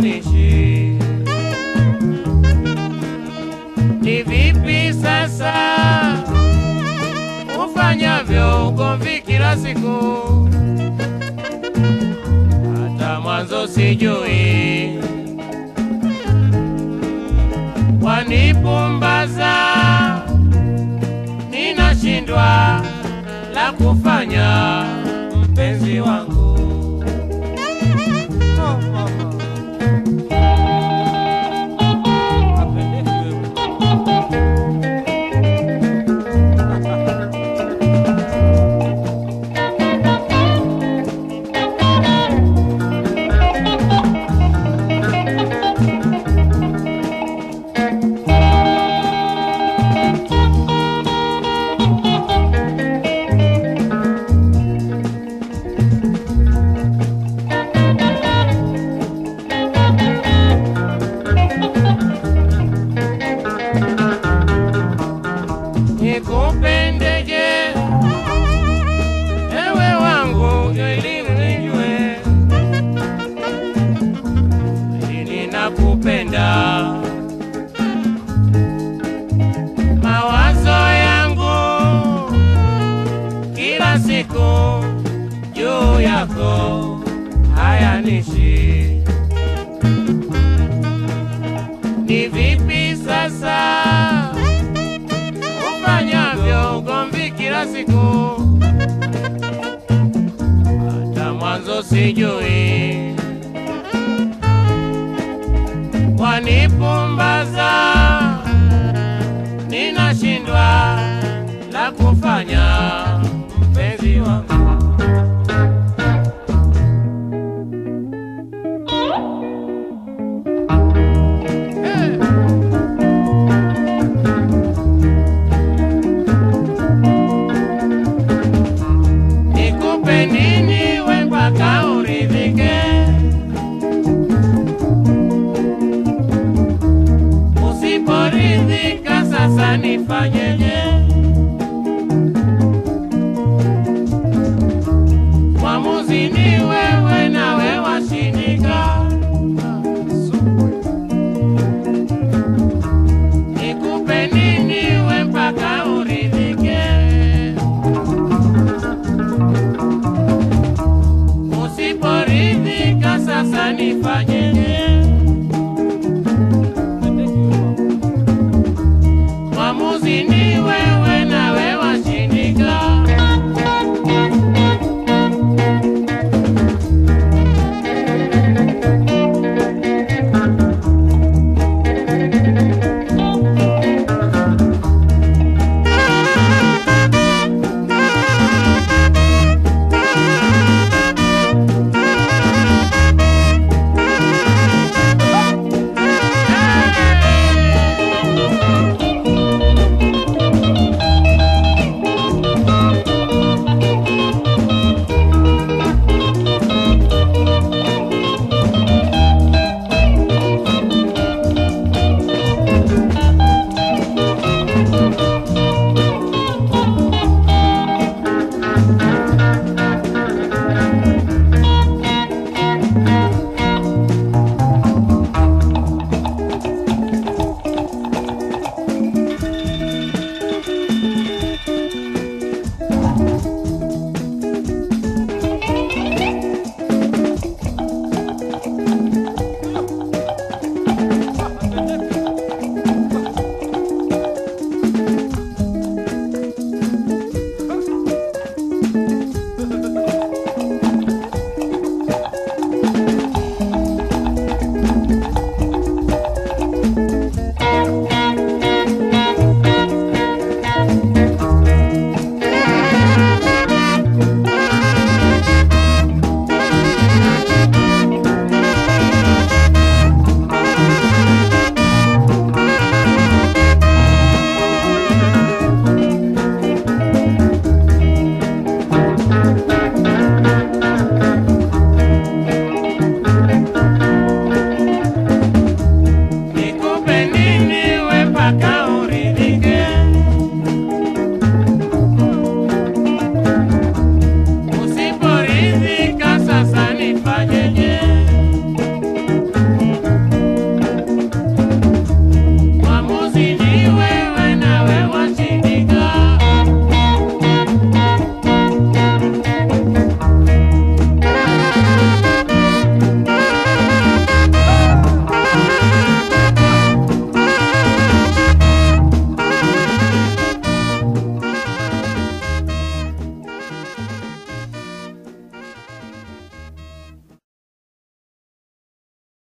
hayanishi. Ni vipi sasa ufanyavyo ugomvi kila siku? Hata mwanzo sijui, wanipumbaza, ninashindwa la kufanya, siku juu yako. Hayanishi. Ni vipi sasa? Ufanyavyo ugomvi kila siku, hata mwanzo sijui, wanipumbaza, ninashindwa la kufanya, ni casa ni falle